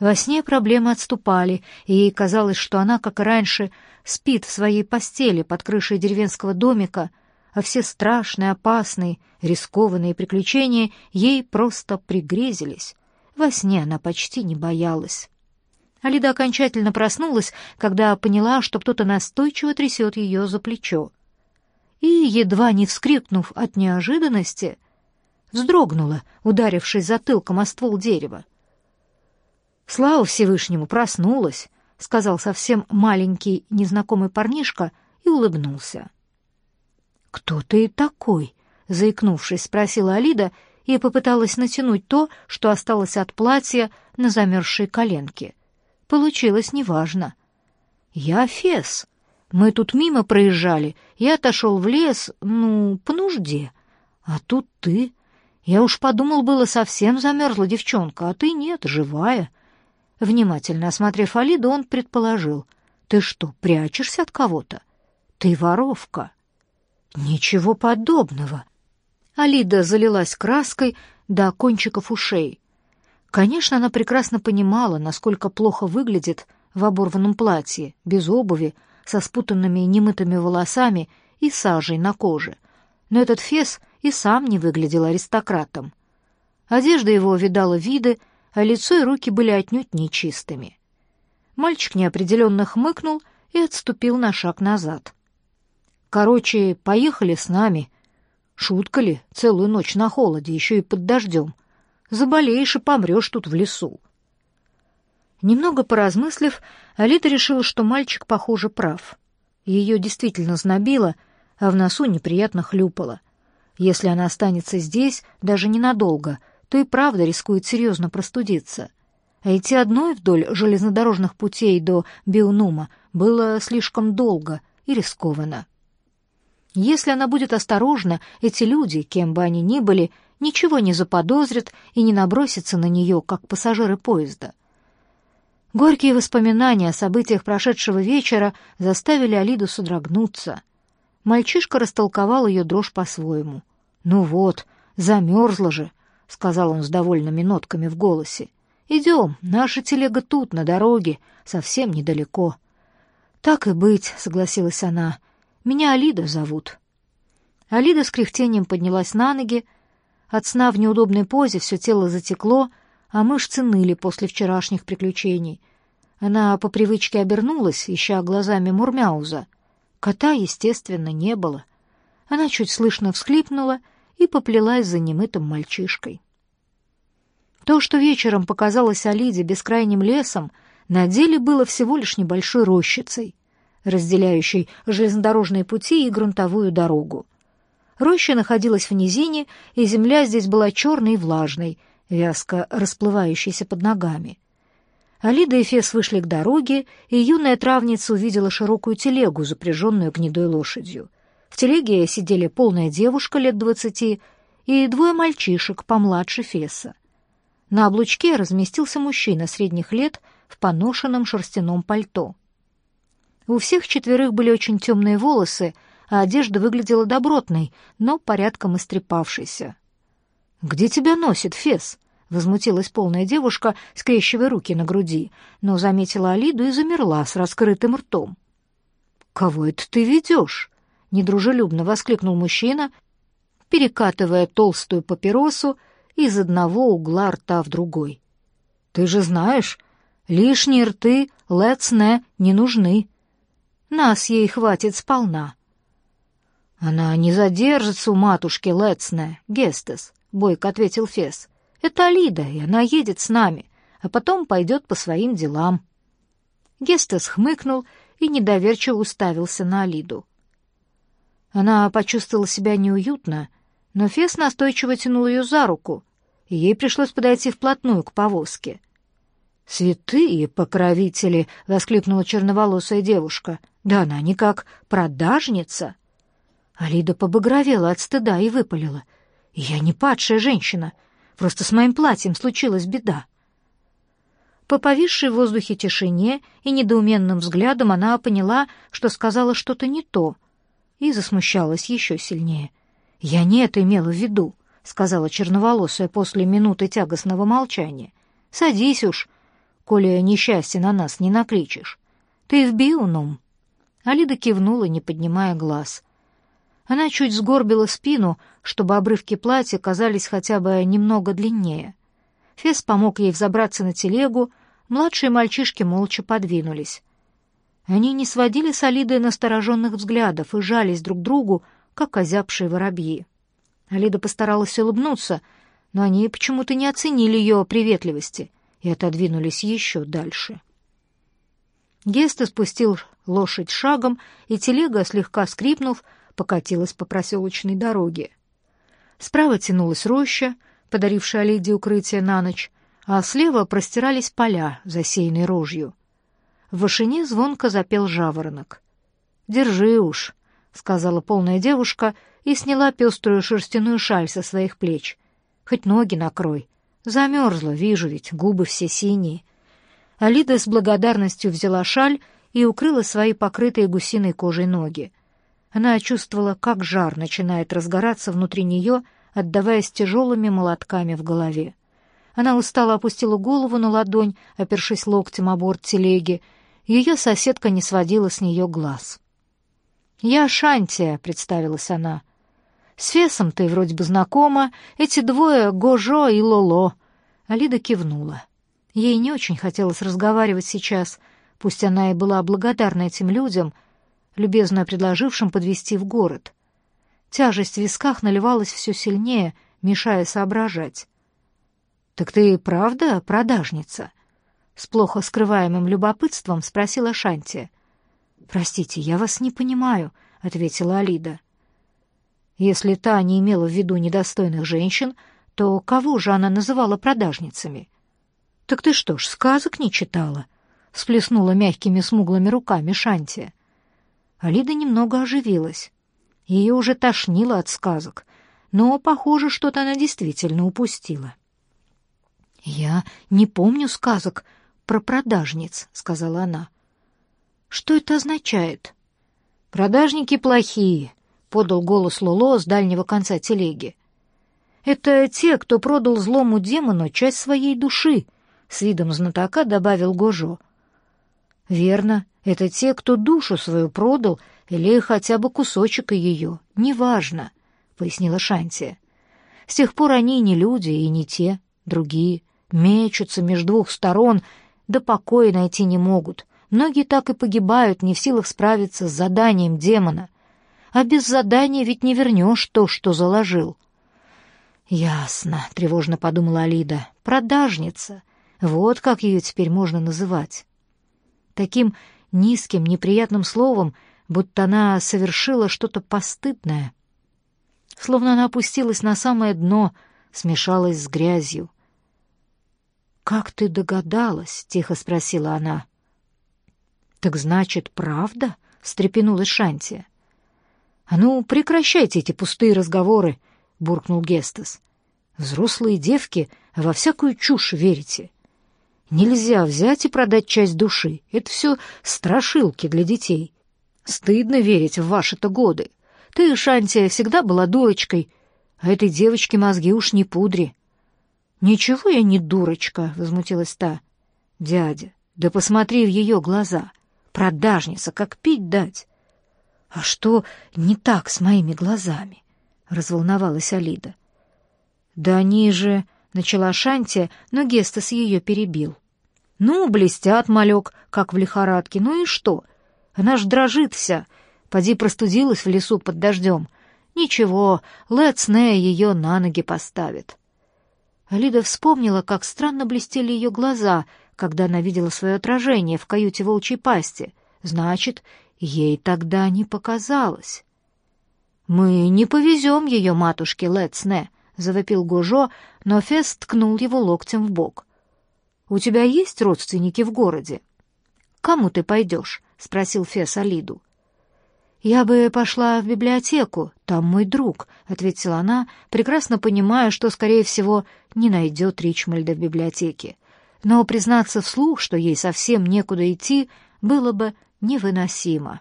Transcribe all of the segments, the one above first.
Во сне проблемы отступали, и ей казалось, что она, как и раньше, спит в своей постели под крышей деревенского домика, а все страшные, опасные, рискованные приключения ей просто пригрезились. Во сне она почти не боялась. Алида окончательно проснулась, когда поняла, что кто-то настойчиво трясет ее за плечо. И, едва не вскрикнув от неожиданности, вздрогнула, ударившись затылком о ствол дерева. «Слава Всевышнему, проснулась!» — сказал совсем маленький незнакомый парнишка и улыбнулся. «Кто ты такой?» — заикнувшись, спросила Алида и попыталась натянуть то, что осталось от платья на замерзшей коленке. Получилось неважно. «Я Фес. Мы тут мимо проезжали. Я отошел в лес, ну, по нужде. А тут ты. Я уж подумал, было совсем замерзла девчонка, а ты нет, живая». Внимательно осмотрев Алиду, он предположил. «Ты что, прячешься от кого-то? Ты воровка». «Ничего подобного». Алида залилась краской до кончиков ушей. Конечно, она прекрасно понимала, насколько плохо выглядит в оборванном платье, без обуви, со спутанными немытыми волосами и сажей на коже. Но этот фес и сам не выглядел аристократом. Одежда его видала виды, а лицо и руки были отнюдь нечистыми. Мальчик неопределенно хмыкнул и отступил на шаг назад. «Короче, поехали с нами. Шутка ли, целую ночь на холоде, еще и под дождем. Заболеешь и помрешь тут в лесу». Немного поразмыслив, Алита решила, что мальчик, похоже, прав. Ее действительно знобило, а в носу неприятно хлюпало. Если она останется здесь, даже ненадолго, то и правда рискует серьезно простудиться. А идти одной вдоль железнодорожных путей до Биунума было слишком долго и рискованно. Если она будет осторожна, эти люди, кем бы они ни были, ничего не заподозрят и не набросятся на нее, как пассажиры поезда. Горькие воспоминания о событиях прошедшего вечера заставили Алиду содрогнуться. Мальчишка растолковал ее дрожь по-своему. «Ну вот, замерзла же», — сказал он с довольными нотками в голосе. «Идем, наша телега тут, на дороге, совсем недалеко». «Так и быть», — согласилась она. «Меня Алида зовут». Алида с кряхтением поднялась на ноги. От сна в неудобной позе все тело затекло, а мышцы ныли после вчерашних приключений. Она по привычке обернулась, ища глазами Мурмяуза. Кота, естественно, не было. Она чуть слышно всхлипнула и поплелась за немытым мальчишкой. То, что вечером показалось Алиде бескрайним лесом, на деле было всего лишь небольшой рощицей, разделяющей железнодорожные пути и грунтовую дорогу. Роща находилась в низине, и земля здесь была черной и влажной, вязко расплывающейся под ногами. Алида и Фес вышли к дороге, и юная травница увидела широкую телегу, запряженную гнедой лошадью. В телеге сидели полная девушка лет двадцати и двое мальчишек помладше Феса. На облучке разместился мужчина средних лет в поношенном шерстяном пальто. У всех четверых были очень темные волосы, а одежда выглядела добротной, но порядком истрепавшейся. «Где тебя носит, Фес?» — возмутилась полная девушка, скрещивая руки на груди, но заметила Алиду и замерла с раскрытым ртом. «Кого это ты ведешь?» — недружелюбно воскликнул мужчина, перекатывая толстую папиросу из одного угла рта в другой. «Ты же знаешь, лишние рты Лецне не нужны. Нас ей хватит сполна». «Она не задержится у матушки Лецне, Гестес», — бойко ответил Фес. «Это Лида, и она едет с нами, а потом пойдет по своим делам». Гестес хмыкнул и недоверчиво уставился на Алиду. Она почувствовала себя неуютно, но Фес настойчиво тянул ее за руку, и ей пришлось подойти вплотную к повозке. «Святые покровители!» — воскликнула черноволосая девушка. «Да она никак продажница!» Алида побагровела от стыда и выпалила. «Я не падшая женщина, просто с моим платьем случилась беда». По повисшей в воздухе тишине и недоуменным взглядом она поняла, что сказала что-то не то — и засмущалась еще сильнее. «Я не это имела в виду», — сказала черноволосая после минуты тягостного молчания. «Садись уж. коли несчастье на нас не накричишь. Ты в биунум?» Алида кивнула, не поднимая глаз. Она чуть сгорбила спину, чтобы обрывки платья казались хотя бы немного длиннее. Фес помог ей взобраться на телегу, младшие мальчишки молча подвинулись. Они не сводили с Алиды настороженных взглядов и жались друг другу, как озябшие воробьи. Алида постаралась улыбнуться, но они почему-то не оценили ее приветливости и отодвинулись еще дальше. Гест спустил лошадь шагом, и телега, слегка скрипнув, покатилась по проселочной дороге. Справа тянулась роща, подарившая Алиде укрытие на ночь, а слева простирались поля, засеянные рожью. В вышине звонко запел жаворонок. «Держи уж», — сказала полная девушка и сняла пеструю шерстяную шаль со своих плеч. «Хоть ноги накрой. Замерзла, вижу ведь, губы все синие». Алида с благодарностью взяла шаль и укрыла свои покрытые гусиной кожей ноги. Она чувствовала, как жар начинает разгораться внутри нее, отдаваясь тяжелыми молотками в голове. Она устало опустила голову на ладонь, опершись локтем о борт телеги. Ее соседка не сводила с нее глаз. «Я Шантия», — представилась она. «С Фесом ты вроде бы знакома. Эти двое — Гожо и Лоло». Алида кивнула. Ей не очень хотелось разговаривать сейчас, пусть она и была благодарна этим людям, любезно предложившим подвести в город. Тяжесть в висках наливалась все сильнее, мешая соображать. «Так ты правда продажница?» С плохо скрываемым любопытством спросила Шанти. «Простите, я вас не понимаю», — ответила Алида. Если та не имела в виду недостойных женщин, то кого же она называла продажницами? «Так ты что ж, сказок не читала?» — сплеснула мягкими смуглыми руками Шанти. Алида немного оживилась. Ее уже тошнило от сказок, но, похоже, что-то она действительно упустила. «Я не помню сказок про продажниц», — сказала она. «Что это означает?» «Продажники плохие», — подал голос Лоло с дальнего конца телеги. «Это те, кто продал злому демону часть своей души», с видом знатока добавил Гожо. Верно, это те, кто душу свою продал или хотя бы кусочек ее, неважно, пояснила Шантия. С тех пор они не люди и не те, другие, мечутся между двух сторон, да покоя найти не могут. Многие так и погибают, не в силах справиться с заданием демона. А без задания ведь не вернешь то, что заложил. «Ясно», — тревожно подумала Алида, — «продажница. Вот как ее теперь можно называть. Таким низким, неприятным словом, будто она совершила что-то постыдное. Словно она опустилась на самое дно, смешалась с грязью. «Как ты догадалась?» — тихо спросила она. «Так значит, правда?» — встрепенулась Шантия. «А ну, прекращайте эти пустые разговоры!» — буркнул Гестас. «Взрослые девки во всякую чушь верите. Нельзя взять и продать часть души. Это все страшилки для детей. Стыдно верить в ваши-то годы. Ты, Шантия, всегда была дурочкой, а этой девочке мозги уж не пудри. «Ничего я не дурочка», — возмутилась та. «Дядя, да посмотри в ее глаза. Продажница, как пить дать». «А что не так с моими глазами?» — разволновалась Алида. «Да они же...» начала Шанти, но Гестас ее перебил. «Ну, блестят, малек, как в лихорадке. Ну и что? Она ж дрожит вся. Поди простудилась в лесу под дождем. Ничего, Лэцне ее на ноги поставит». Алида вспомнила, как странно блестели ее глаза, когда она видела свое отражение в каюте волчьей пасти. Значит, ей тогда не показалось. «Мы не повезем ее матушке Лэцне», завопил Гожо, но Фес ткнул его локтем в бок. «У тебя есть родственники в городе?» кому ты пойдешь?» — спросил Фес Алиду. «Я бы пошла в библиотеку, там мой друг», — ответила она, прекрасно понимая, что, скорее всего, не найдет Ричмальда в библиотеке. Но признаться вслух, что ей совсем некуда идти, было бы невыносимо.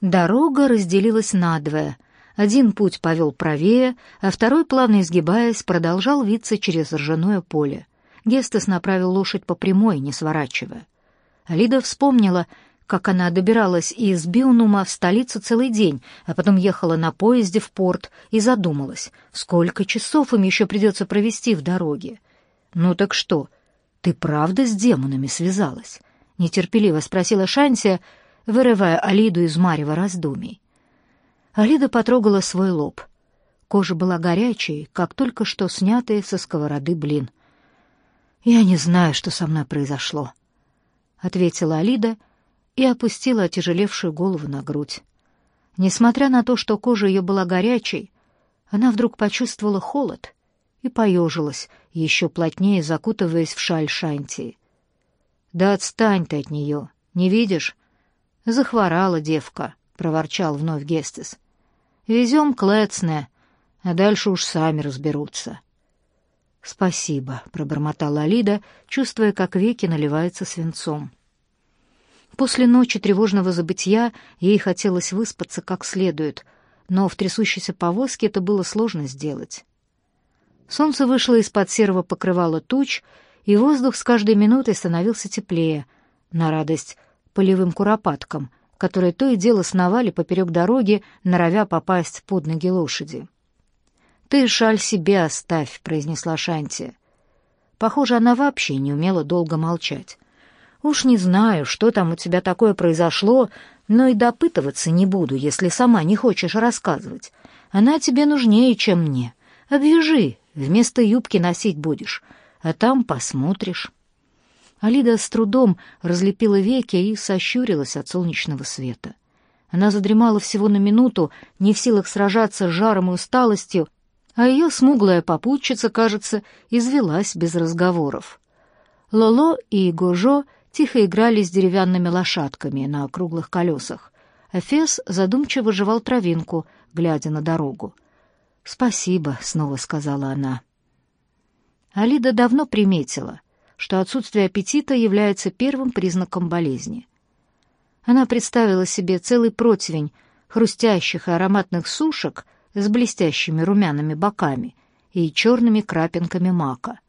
Дорога разделилась надвое — один путь повел правее, а второй, плавно изгибаясь, продолжал виться через ржаное поле. Гестес направил лошадь по прямой, не сворачивая. Алида вспомнила, как она добиралась из Биунума в столицу целый день, а потом ехала на поезде в порт и задумалась, сколько часов им еще придется провести в дороге. «Ну так что, ты правда с демонами связалась?» — нетерпеливо спросила Шантия, вырывая Алиду из марева раздумий. Алида потрогала свой лоб. Кожа была горячей, как только что снятый со сковороды блин. «Я не знаю, что со мной произошло», — ответила Алида и опустила отяжелевшую голову на грудь. Несмотря на то, что кожа ее была горячей, она вдруг почувствовала холод и поежилась, еще плотнее закутываясь в шаль Шантии. «Да отстань ты от нее, не видишь?» «Захворала девка», — проворчал вновь Гестес. «Везем к Лецне, а дальше уж сами разберутся». «Спасибо», — пробормотала Алида, чувствуя, как веки наливаются свинцом. После ночи тревожного забытья ей хотелось выспаться как следует, но в трясущейся повозке это было сложно сделать. Солнце вышло из-под серого покрывала туч, и воздух с каждой минутой становился теплее, на радость полевым куропаткам, которые то и дело сновали поперек дороги, норовя попасть под ноги лошади. «Ты шаль себе оставь», — произнесла Шанти. Похоже, она вообще не умела долго молчать. «Уж не знаю, что там у тебя такое произошло, но и допытываться не буду, если сама не хочешь рассказывать. Она тебе нужнее, чем мне. Обвяжи, вместо юбки носить будешь, а там посмотришь». Алида с трудом разлепила веки и сощурилась от солнечного света. Она задремала всего на минуту, не в силах сражаться с жаром и усталостью, а ее смуглая попутчица, кажется, извелась без разговоров. Лоло и Гожо тихо играли с деревянными лошадками на круглых колесах, а Фес задумчиво жевал травинку, глядя на дорогу. «Спасибо», — снова сказала она. Алида давно приметила, что отсутствие аппетита является первым признаком болезни. Она представила себе целый противень хрустящих и ароматных сушек — с блестящими румяными боками и черными крапинками мака.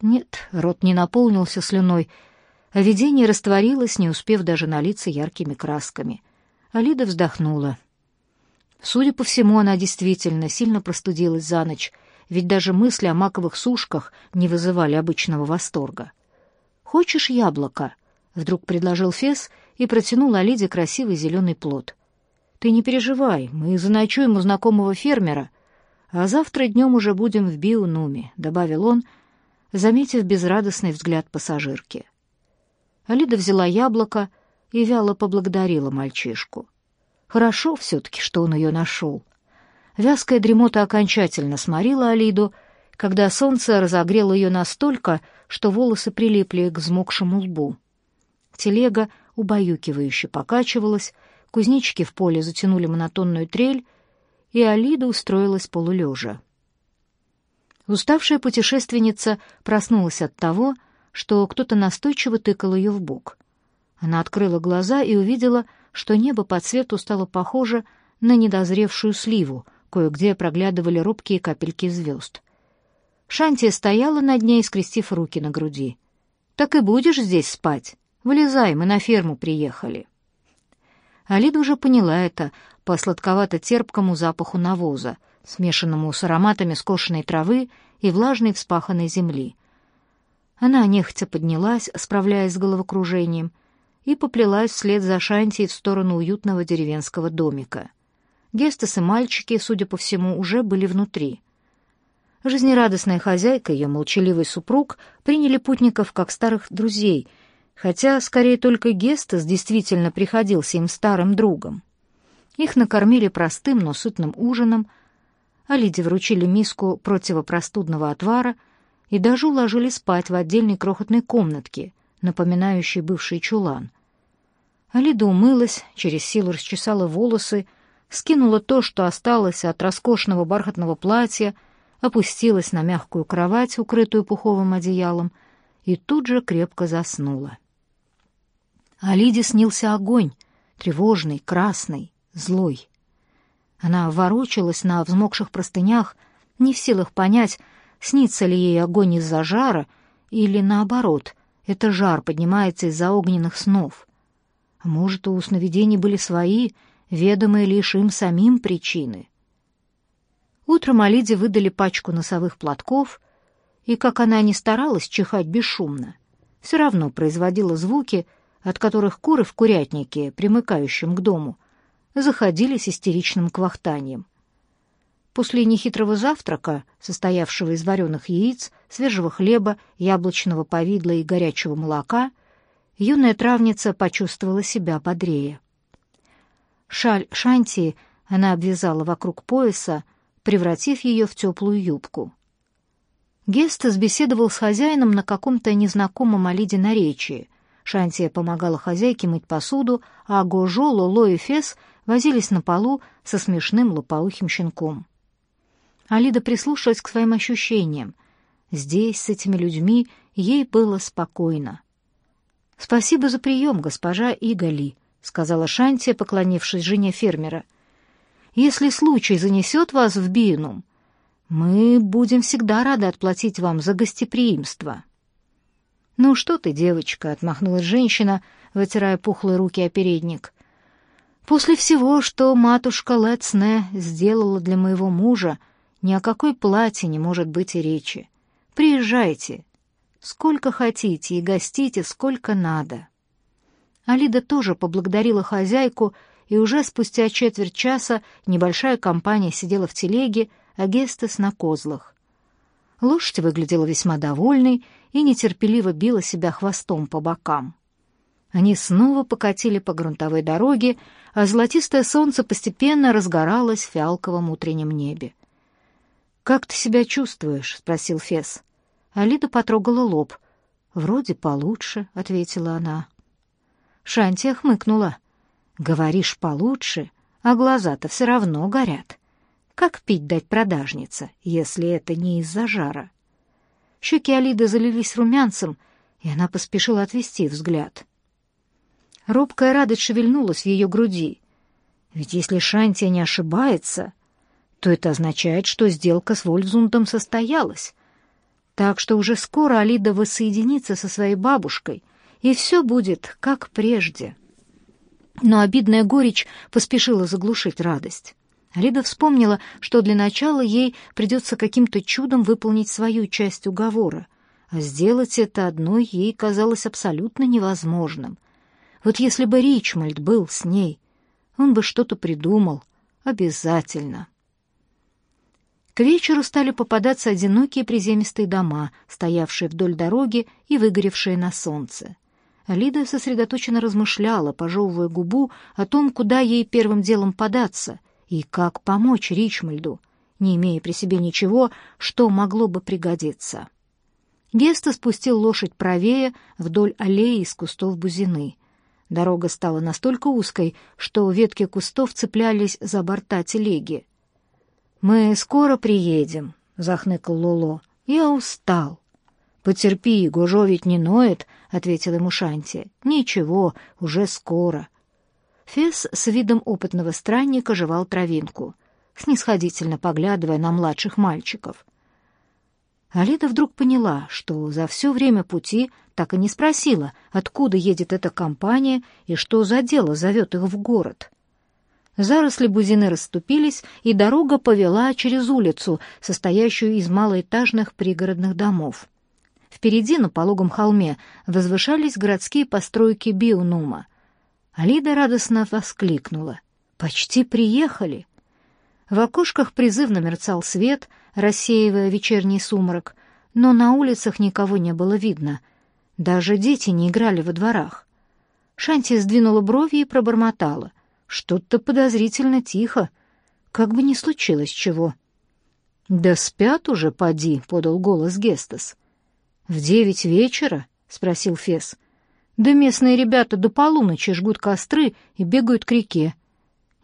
Нет, рот не наполнился слюной, а видение растворилось, не успев даже налиться яркими красками. Алида вздохнула. Судя по всему, она действительно сильно простудилась за ночь, ведь даже мысли о маковых сушках не вызывали обычного восторга. «Хочешь яблоко?» — вдруг предложил Фес и протянул Алиде красивый зеленый плод. Ты не переживай, мы заночуем у знакомого фермера, а завтра днем уже будем в Биунуме», — добавил он, заметив безрадостный взгляд пассажирки. Алида взяла яблоко и вяло поблагодарила мальчишку. Хорошо все-таки, что он ее нашел. Вязкая дремота окончательно сморила Алиду, когда солнце разогрело ее настолько, что волосы прилипли к взмокшему лбу. Телега убаюкивающе покачивалась, Кузнечики в поле затянули монотонную трель, и Алида устроилась полулежа. Уставшая путешественница проснулась от того, что кто-то настойчиво тыкал ее в бок. Она открыла глаза и увидела, что небо по цвету стало похоже на недозревшую сливу, кое-где проглядывали робкие капельки звезд. Шантия стояла над ней, скрестив руки на груди. «Так и будешь здесь спать? Вылезай, мы на ферму приехали». Алида уже поняла это по сладковато-терпкому запаху навоза, смешанному с ароматами скошенной травы и влажной вспаханной земли. Она нехотя поднялась, справляясь с головокружением, и поплелась вслед за Шантией в сторону уютного деревенского домика. Гестес и мальчики, судя по всему, уже были внутри. Жизнерадостная хозяйка и ее молчаливый супруг приняли путников как старых друзей — хотя скорее только Гестес действительно приходился им старым другом. Их накормили простым, но сытным ужином, а Лиде вручили миску противопростудного отвара и даже уложили спать в отдельной крохотной комнатке, напоминающей бывший чулан. Алида умылась, через силу расчесала волосы, скинула то, что осталось от роскошного бархатного платья, опустилась на мягкую кровать, укрытую пуховым одеялом, и тут же крепко заснула. А Лиде снился огонь, тревожный, красный, злой. Она ворочалась на взмокших простынях, не в силах понять, снится ли ей огонь из-за жара Или наоборот, это жар поднимается из-за огненных снов? А может, у сновидений были свои, ведомые лишь им самим причины? Утром Алиде выдали пачку носовых платков, и, как она ни старалась чихать бесшумно, все равно производила звуки, от которых куры в курятнике, примыкающем к дому, заходили с истеричным квахтанием. После нехитрого завтрака, состоявшего из вареных яиц, свежего хлеба, яблочного повидла и горячего молока, юная травница почувствовала себя бодрее. Шаль шанти она обвязала вокруг пояса, превратив ее в теплую юбку. Гестас беседовал с хозяином на каком-то незнакомом Алиде наречии. Шантия помогала хозяйке мыть посуду, а Гожо, Лоло и Фес возились на полу со смешным лопоухим щенком. Алида прислушалась к своим ощущениям. Здесь, с этими людьми, ей было спокойно. «Спасибо за прием, госпожа Игали», — сказала Шантия, поклонившись жене фермера — если случай занесет вас в Бинум, мы будем всегда рады отплатить вам за гостеприимство». «Ну что ты, девочка», — отмахнулась женщина, вытирая пухлые руки о передник. «После всего, что матушка Лецне сделала для моего мужа, ни о какой плате не может быть и речи. Приезжайте, сколько хотите, и гостите сколько надо». Алида тоже поблагодарила хозяйку и уже спустя четверть часа небольшая компания сидела в телеге, а Гестес на козлах. Лошадь выглядела весьма довольной и нетерпеливо била себя хвостом по бокам. Они снова покатили по грунтовой дороге, а золотистое солнце постепенно разгоралось в фиалковом утреннем небе. «Как ты себя чувствуешь?» — спросил Фес. Алида потрогала лоб. «Вроде получше», — ответила она. Шантия хмыкнула. Говоришь получше, а глаза-то все равно горят. Как пить дать продажница, если это не из-за жара? Щеки Алиды залились румянцем, и она поспешила отвести взгляд. Робкая радость шевельнулась в ее груди. Ведь если Шантия не ошибается, то это означает, что сделка с Вольфзундом состоялась. Так что уже скоро Алида воссоединится со своей бабушкой, и все будет как прежде. Но обидная горечь поспешила заглушить радость. Лида вспомнила, что для начала ей придется каким-то чудом выполнить свою часть уговора, а сделать это одной ей казалось абсолютно невозможным. Вот если бы Ричмольд был с ней, он бы что-то придумал. Обязательно. К вечеру стали попадаться одинокие приземистые дома, стоявшие вдоль дороги и выгоревшие на солнце. Лида сосредоточенно размышляла, пожевывая губу, о том, куда ей первым делом податься и как помочь Ричмальду, не имея при себе ничего, что могло бы пригодиться. Геста спустил лошадь правее вдоль аллеи из кустов бузины. Дорога стала настолько узкой, что ветки кустов цеплялись за борта телеги. «Мы скоро приедем», — захныкал Лоло. «Я устал». «Потерпи, Гужо ведь не ноет», — ответил ему Шанти. «Ничего, уже скоро». Фес с видом опытного странника жевал травинку, снисходительно поглядывая на младших мальчиков. Алида вдруг поняла, что за все время пути так и не спросила, откуда едет эта компания и что за дело зовет их в город. Заросли бузины расступились, и дорога повела через улицу, состоящую из малоэтажных пригородных домов. Впереди, на пологом холме, возвышались городские постройки Биунума. Алида радостно воскликнула. «Почти приехали!» В окошках призывно мерцал свет, рассеивая вечерний сумрак, но на улицах никого не было видно. Даже дети не играли во дворах. Шанти сдвинула брови и пробормотала. Что-то подозрительно тихо, как бы ни случилось чего. «Да спят уже, поди», — подал голос Гестас. «В девять вечера?» — спросил Фес. «Да местные ребята до полуночи жгут костры и бегают к реке.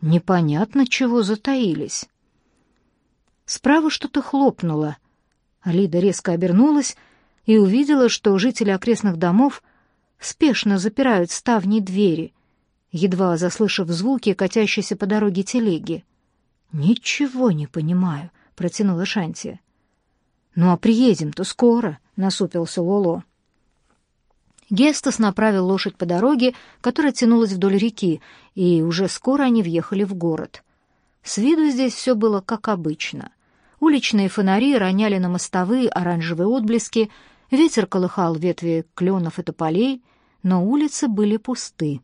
Непонятно, чего затаились». Справа что-то хлопнуло. Алида резко обернулась и увидела, что жители окрестных домов спешно запирают ставни двери, едва заслышав звуки, катящиеся по дороге телеги. «Ничего не понимаю», — протянула Шантия. «Ну а приедем-то скоро», — насупился Лоло. Гестас направил лошадь по дороге, которая тянулась вдоль реки, и уже скоро они въехали в город. С виду здесь все было как обычно. Уличные фонари роняли на мостовые оранжевые отблески, ветер колыхал ветви кленов и тополей, но улицы были пусты.